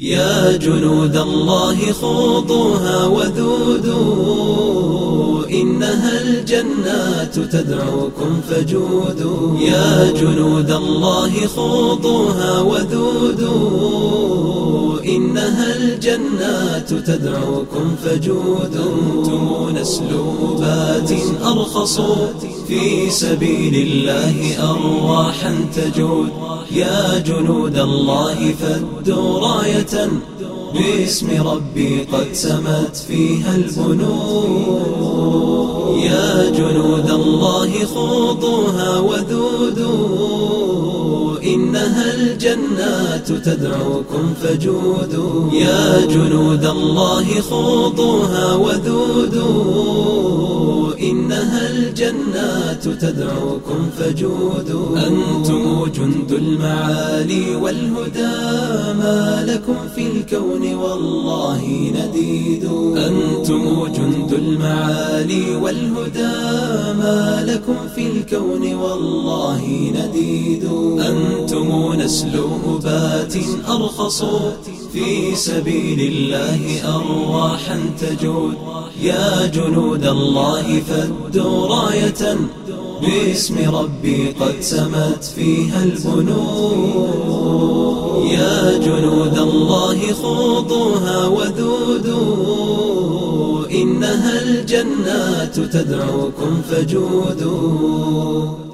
يا جنود الله خوضوها وذودوا إنها الجنات تدعوكم فجودوا. يا جنود الله خوضوها وذودوا إنها الجنات تدعوكم فجودوا. أرخصوا في سبيل الله أرواحا تجود. يا جنود الله فدوا راية باسم ربي قد سمت فيها البنود. يا جنود الله خوضوها وذودوا إنها الجنات تدعوكم فجودوا. يا جنود الله خوضوها وذودوا. إنها الجنات تدعوكم فجودوا. أنتم جند المعالي والهدى. ما لكم في الكون والله نديد أنتم جند المعالي والهدى. ما لكم في الكون والله نديد أبات أرخصوا في سبيل الله أرواحا تجود. يا جنود الله فدوا راية باسم ربي قد سمت فيها البنود. يا جنود الله خوضوها وذودوا إنها الجنات تدعوكم فجودوا.